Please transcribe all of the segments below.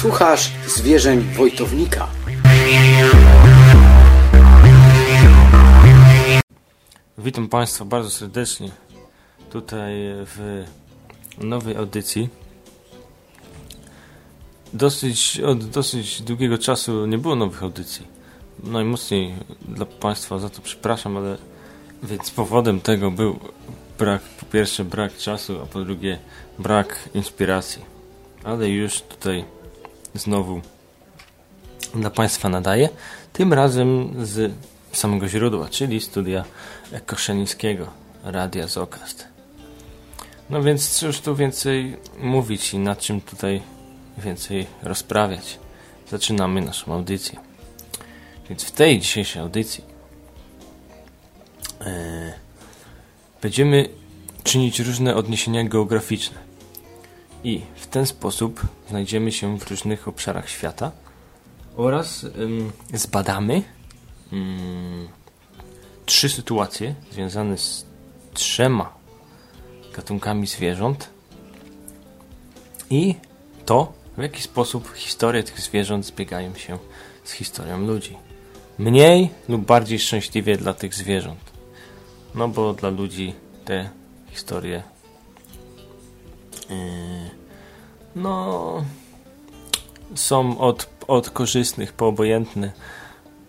Słuchasz zwierzeń Wojtownika. Witam Państwa bardzo serdecznie tutaj w nowej audycji. Dosyć, od dosyć długiego czasu nie było nowych audycji. Najmocniej dla Państwa za to przepraszam, ale więc powodem tego był brak, po pierwsze brak czasu, a po drugie brak inspiracji. Ale już tutaj znowu dla Państwa nadaję. Tym razem z samego źródła, czyli studia Koszenińskiego, Radia Zokast. No więc cóż tu więcej mówić i nad czym tutaj więcej rozprawiać. Zaczynamy naszą audycję. Więc w tej dzisiejszej audycji e, będziemy czynić różne odniesienia geograficzne. I w ten sposób znajdziemy się w różnych obszarach świata oraz ym, zbadamy ym, trzy sytuacje związane z trzema gatunkami zwierząt i to, w jaki sposób historie tych zwierząt zbiegają się z historią ludzi. Mniej lub bardziej szczęśliwie dla tych zwierząt. No bo dla ludzi te historie no są od, od korzystnych po obojętne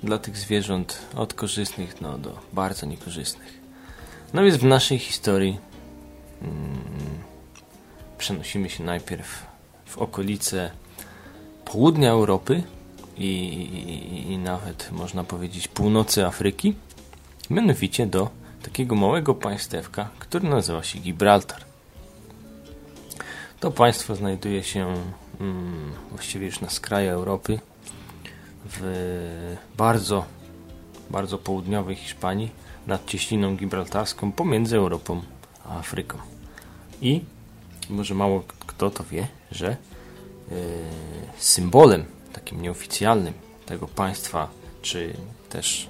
dla tych zwierząt od korzystnych no, do bardzo niekorzystnych. No więc w naszej historii mm, przenosimy się najpierw w okolice południa Europy i, i, i nawet można powiedzieć północy Afryki, mianowicie do takiego małego państewka, które nazywa się Gibraltar. To państwo znajduje się mm, właściwie już na skraju Europy, w bardzo, bardzo południowej Hiszpanii, nad cieśniną gibraltarską pomiędzy Europą a Afryką. I może mało kto to wie, że yy, symbolem takim nieoficjalnym tego państwa, czy też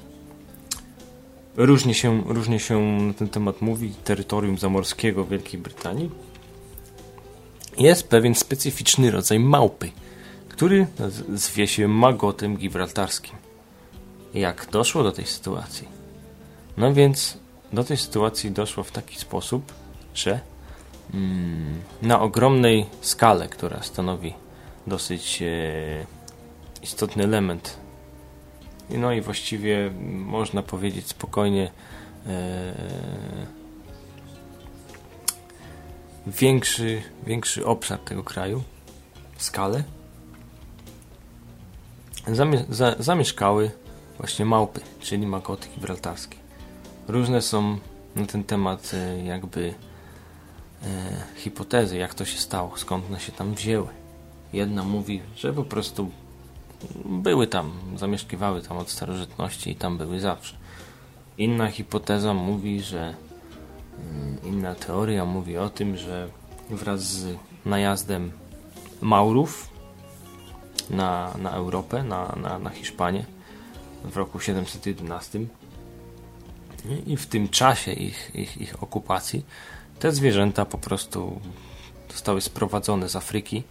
różnie się, różnie się na ten temat mówi, terytorium zamorskiego Wielkiej Brytanii, jest pewien specyficzny rodzaj małpy, który zwie się Magotem Gibraltarskim. Jak doszło do tej sytuacji? No więc do tej sytuacji doszło w taki sposób, że mm, na ogromnej skale, która stanowi dosyć e, istotny element, no i właściwie można powiedzieć spokojnie e, większy, większy obszar tego kraju, skalę, zamie za zamieszkały właśnie małpy, czyli makoty gibraltarskie. Różne są na ten temat e, jakby e, hipotezy, jak to się stało, skąd one się tam wzięły. Jedna mówi, że po prostu były tam, zamieszkiwały tam od starożytności i tam były zawsze. Inna hipoteza mówi, że inna teoria mówi o tym, że wraz z najazdem Maurów na, na Europę, na, na, na Hiszpanię w roku 711 i w tym czasie ich, ich, ich okupacji te zwierzęta po prostu zostały sprowadzone z Afryki,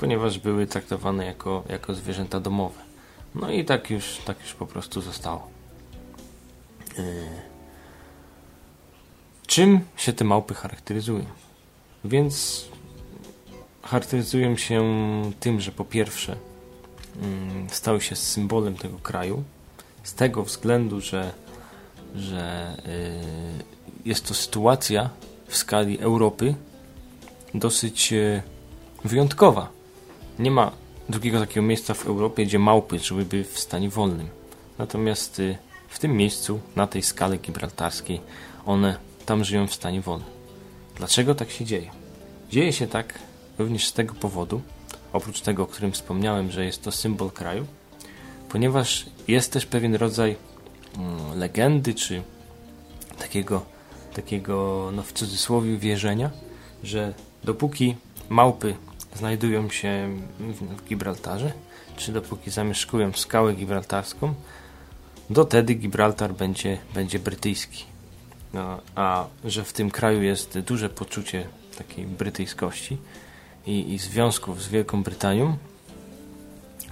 ponieważ były traktowane jako, jako zwierzęta domowe. No i tak już, tak już po prostu zostało. Yy. Czym się te małpy charakteryzują? Więc charakteryzują się tym, że po pierwsze mm, stały się symbolem tego kraju, z tego względu, że, że y, jest to sytuacja w skali Europy dosyć y, wyjątkowa. Nie ma drugiego takiego miejsca w Europie, gdzie małpy żyłyby w stanie wolnym. Natomiast y, w tym miejscu, na tej skale gibraltarskiej, one tam żyją w stanie wolnym. Dlaczego tak się dzieje? Dzieje się tak również z tego powodu, oprócz tego, o którym wspomniałem, że jest to symbol kraju, ponieważ jest też pewien rodzaj mm, legendy, czy takiego, takiego no w cudzysłowie wierzenia, że dopóki małpy znajdują się w Gibraltarze, czy dopóki zamieszkują skałę gibraltarską, do wtedy Gibraltar będzie, będzie brytyjski. No, a że w tym kraju jest duże poczucie takiej brytyjskości, i, i związków z Wielką Brytanią,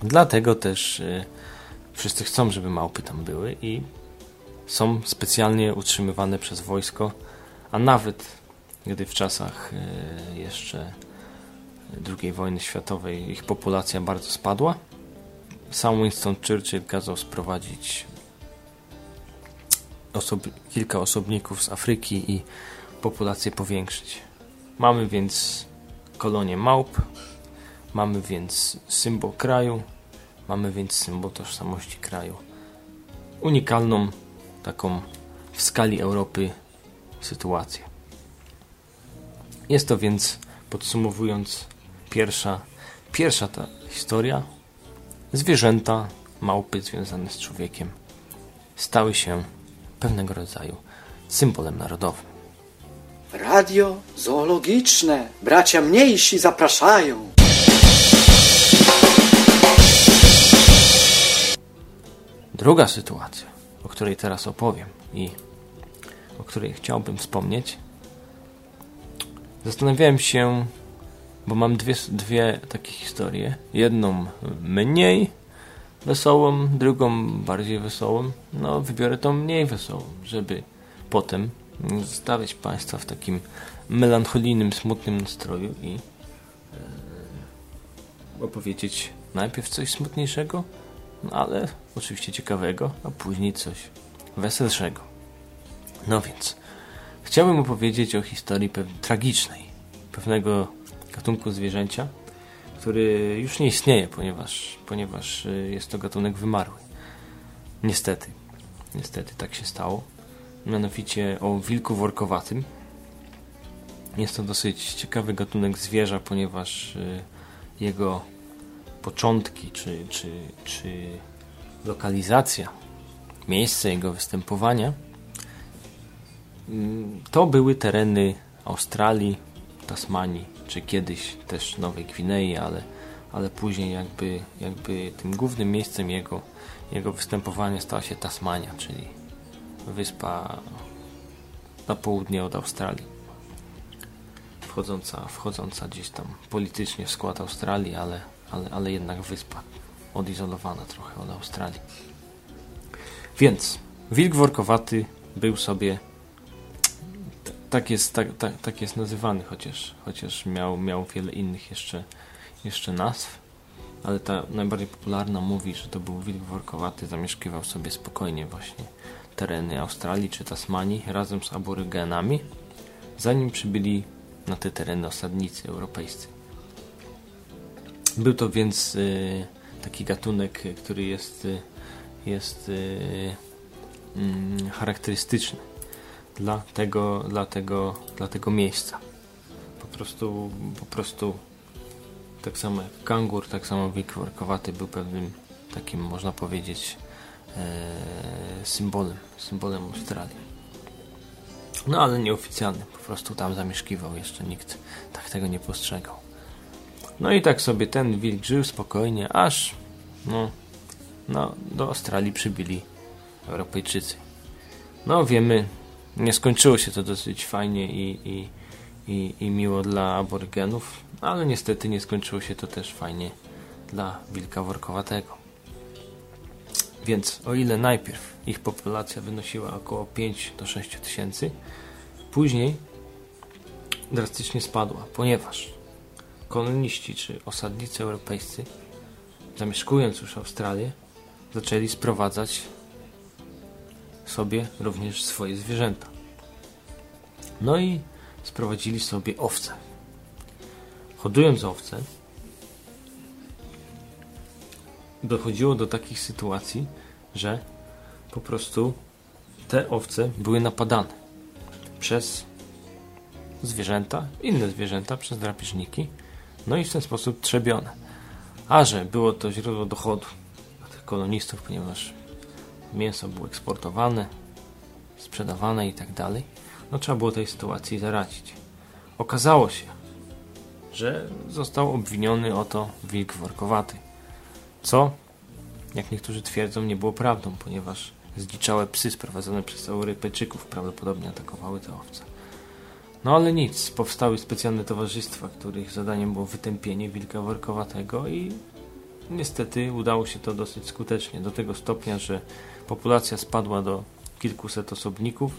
Dlatego też y, wszyscy chcą, żeby małpy tam były i są specjalnie utrzymywane przez wojsko, a nawet gdy w czasach y, jeszcze II wojny światowej ich populacja bardzo spadła, sam Winston Churchill kazał sprowadzić osob kilka osobników z Afryki i populację powiększyć. Mamy więc kolonię małp, mamy więc symbol kraju, mamy więc symbol tożsamości kraju. Unikalną, taką w skali Europy sytuację. Jest to więc, podsumowując, pierwsza, pierwsza ta historia. Zwierzęta, małpy związane z człowiekiem stały się pewnego rodzaju symbolem narodowym. Radio zoologiczne. Bracia mniejsi zapraszają. Druga sytuacja, o której teraz opowiem i o której chciałbym wspomnieć. Zastanawiałem się, bo mam dwie, dwie takie historie. Jedną mniej wesołą, drugą bardziej wesołą. No, wybiorę tą mniej wesołą, żeby potem zostawić Państwa w takim melancholijnym, smutnym nastroju i e, opowiedzieć najpierw coś smutniejszego, no ale oczywiście ciekawego, a później coś weselszego. No więc, chciałbym opowiedzieć o historii tragicznej pewnego gatunku zwierzęcia, który już nie istnieje, ponieważ, ponieważ e, jest to gatunek wymarły. Niestety, niestety tak się stało mianowicie o wilku workowatym. Jest to dosyć ciekawy gatunek zwierza, ponieważ y, jego początki czy, czy, czy lokalizacja, miejsce jego występowania mm, to były tereny Australii, Tasmanii, czy kiedyś też Nowej Gwinei, ale, ale później jakby, jakby tym głównym miejscem jego, jego występowania stała się Tasmania, czyli wyspa na południe od Australii. Wchodząca, wchodząca gdzieś tam politycznie w skład Australii, ale, ale, ale jednak wyspa odizolowana trochę od Australii. Więc wilk workowaty był sobie tak jest, tak, tak, tak jest nazywany, chociaż, chociaż miał, miał wiele innych jeszcze, jeszcze nazw, ale ta najbardziej popularna mówi, że to był wilk workowaty, zamieszkiwał sobie spokojnie właśnie tereny Australii czy Tasmanii razem z aborygenami, zanim przybyli na te tereny osadnicy europejscy. Był to więc y, taki gatunek, który jest, y, jest y, y, charakterystyczny dla tego, dla, tego, dla tego miejsca. Po prostu, po prostu tak samo jak kangur, tak samo wilk workowaty był pewnym takim, można powiedzieć, e, symbolem, symbolem Australii. No ale nieoficjalny, po prostu tam zamieszkiwał, jeszcze nikt tak tego nie postrzegał. No i tak sobie ten wilk żył spokojnie, aż no, no, do Australii przybyli Europejczycy. No wiemy, nie skończyło się to dosyć fajnie i, i, i, i miło dla aborygenów, ale niestety nie skończyło się to też fajnie dla wilka workowatego. Więc o ile najpierw ich populacja wynosiła około 5 do 6 tysięcy, później drastycznie spadła, ponieważ koloniści czy osadnicy europejscy, zamieszkując już Australię, zaczęli sprowadzać sobie również swoje zwierzęta. No i sprowadzili sobie owce. Hodując owce, dochodziło do takich sytuacji, że po prostu te owce były napadane przez zwierzęta, inne zwierzęta, przez drapieżniki, no i w ten sposób trzebione. A że było to źródło dochodu dla tych kolonistów, ponieważ mięso było eksportowane, sprzedawane i tak dalej, no trzeba było tej sytuacji zaradzić. Okazało się, że został obwiniony o to wilk workowaty, co, jak niektórzy twierdzą, nie było prawdą, ponieważ Zdziczałe psy sprowadzone przez Europejczyków prawdopodobnie atakowały te owce. No ale nic, powstały specjalne towarzystwa, których zadaniem było wytępienie wilka workowatego i niestety udało się to dosyć skutecznie, do tego stopnia, że populacja spadła do kilkuset osobników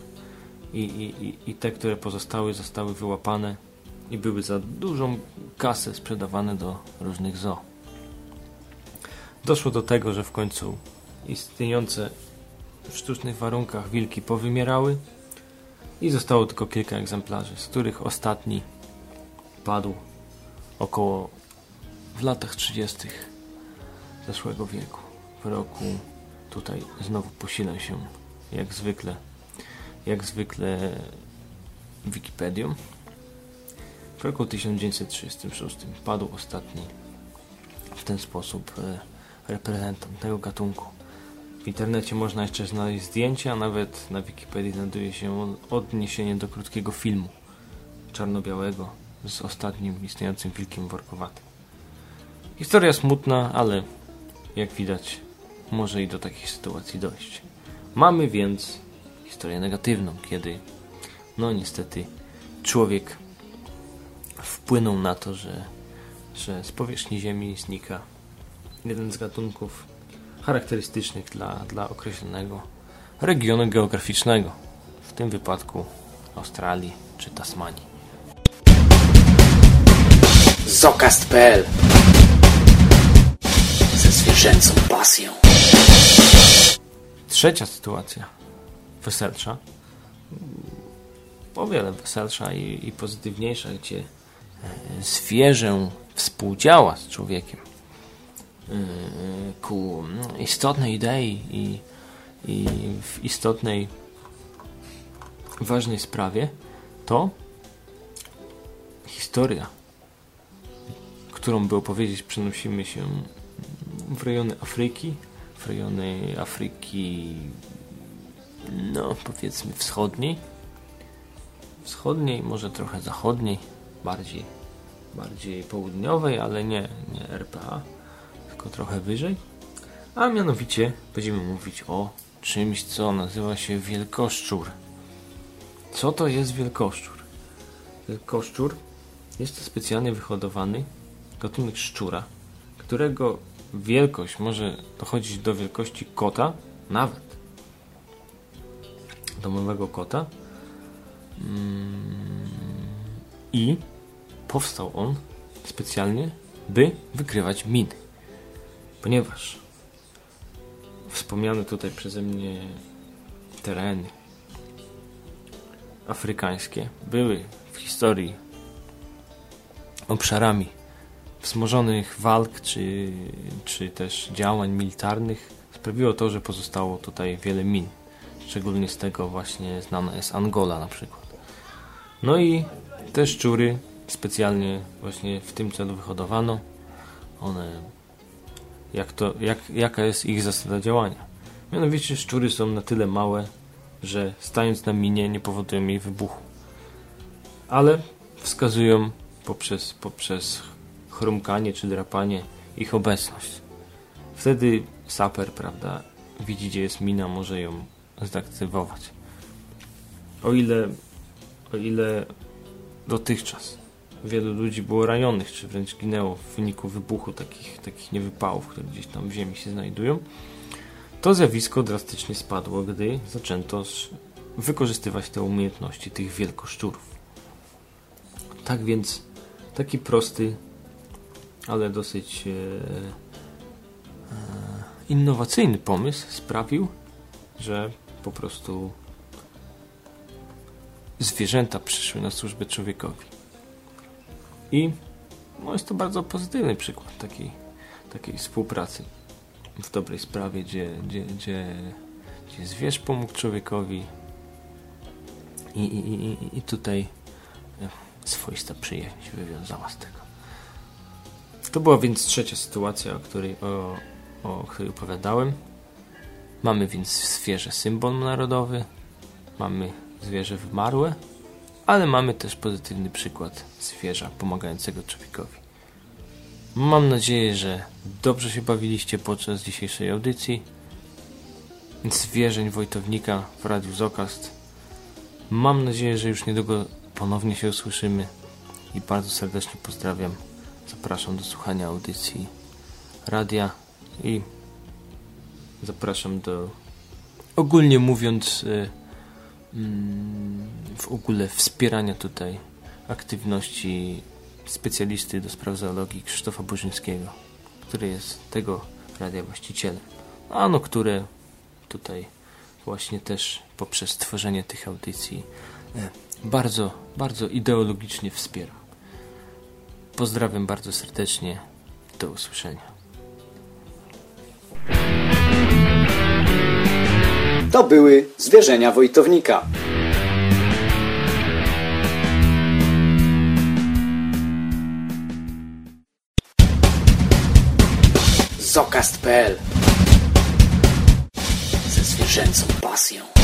i, i, i te, które pozostały, zostały wyłapane i były za dużą kasę sprzedawane do różnych zoo. Doszło do tego, że w końcu istniejące w sztucznych warunkach wilki powymierały i zostało tylko kilka egzemplarzy, z których ostatni padł około w latach 30. zeszłego wieku. W roku tutaj znowu posilę się jak zwykle jak zwykle Wikipedią. W roku 1936 padł ostatni w ten sposób e, reprezentant tego gatunku. W internecie można jeszcze znaleźć zdjęcia, a nawet na Wikipedii znajduje się odniesienie do krótkiego filmu czarno-białego z ostatnim istniejącym wilkiem workowatym. Historia smutna, ale jak widać może i do takich sytuacji dojść. Mamy więc historię negatywną, kiedy no niestety człowiek wpłynął na to, że, że z powierzchni Ziemi znika jeden z gatunków charakterystycznych dla, dla określonego regionu geograficznego, w tym wypadku Australii czy Tasmanii. Zokast.pl zwierzęcą pasją. Trzecia sytuacja, weselsza, o wiele weselsza i, i pozytywniejsza, gdzie e, zwierzę współdziała z człowiekiem e, ku istotnej idei i, i w istotnej, ważnej sprawie, to historia, którą by opowiedzieć, przenosimy się w rejony Afryki, w rejony Afryki, no powiedzmy wschodniej, wschodniej, może trochę zachodniej, bardziej, bardziej południowej, ale nie, nie RPA, tylko trochę wyżej. A mianowicie będziemy mówić o czymś, co nazywa się wielkoszczur. Co to jest wielkoszczur? Wielkoszczur jest to specjalnie wyhodowany gatunek szczura, którego wielkość może dochodzić do wielkości kota, nawet domowego kota. Mm, I powstał on specjalnie, by wykrywać miny. Ponieważ wspomniane tutaj przeze mnie tereny afrykańskie były w historii obszarami wzmożonych walk czy, czy też działań militarnych sprawiło to, że pozostało tutaj wiele min. Szczególnie z tego właśnie znana jest Angola na przykład. No i te szczury specjalnie właśnie w tym celu wyhodowano. One, jak to, jak, jaka jest ich zasada działania? Mianowicie szczury są na tyle małe, że stając na minie nie powodują jej wybuchu. Ale wskazują poprzez, poprzez chrumkanie czy drapanie ich obecność. Wtedy saper, prawda, widzi gdzie jest mina, może ją zdeaktywować. O ile, o ile dotychczas wielu ludzi było ranionych, czy wręcz ginęło w wyniku wybuchu takich, takich niewypałów, które gdzieś tam w ziemi się znajdują, to zjawisko drastycznie spadło, gdy zaczęto wykorzystywać te umiejętności tych wielkoszczurów. Tak więc taki prosty, ale dosyć e, e, innowacyjny pomysł sprawił, że po prostu zwierzęta przyszły na służbę człowiekowi. I no jest to bardzo pozytywny przykład takiej, takiej współpracy w dobrej sprawie, gdzie, gdzie, gdzie, gdzie zwierz pomógł człowiekowi i, i, i, i tutaj e, swoista przyjaźń się wywiązała z tego. To była więc trzecia sytuacja, o której, o, o której opowiadałem. Mamy więc zwierzę symbol narodowy, mamy zwierzę wymarłe, ale mamy też pozytywny przykład zwierza pomagającego człowiekowi. Mam nadzieję, że dobrze się bawiliście podczas dzisiejszej audycji. Zwierzeń Wojtownika w Radiu Zokast. Mam nadzieję, że już niedługo ponownie się usłyszymy i bardzo serdecznie pozdrawiam. Zapraszam do słuchania audycji radia i zapraszam do ogólnie mówiąc y, mm, w ogóle wspierania tutaj aktywności specjalisty do spraw zoologii Krzysztofa Burzyńskiego, który jest tego radia właścicielem. A no, które tutaj właśnie też poprzez tworzenie tych audycji e, bardzo, bardzo ideologicznie wspiera. Pozdrawiam bardzo serdecznie. Do usłyszenia. To były zwierzenia Wojtownika. Zokast.pl Ze zwierzęcą pasją.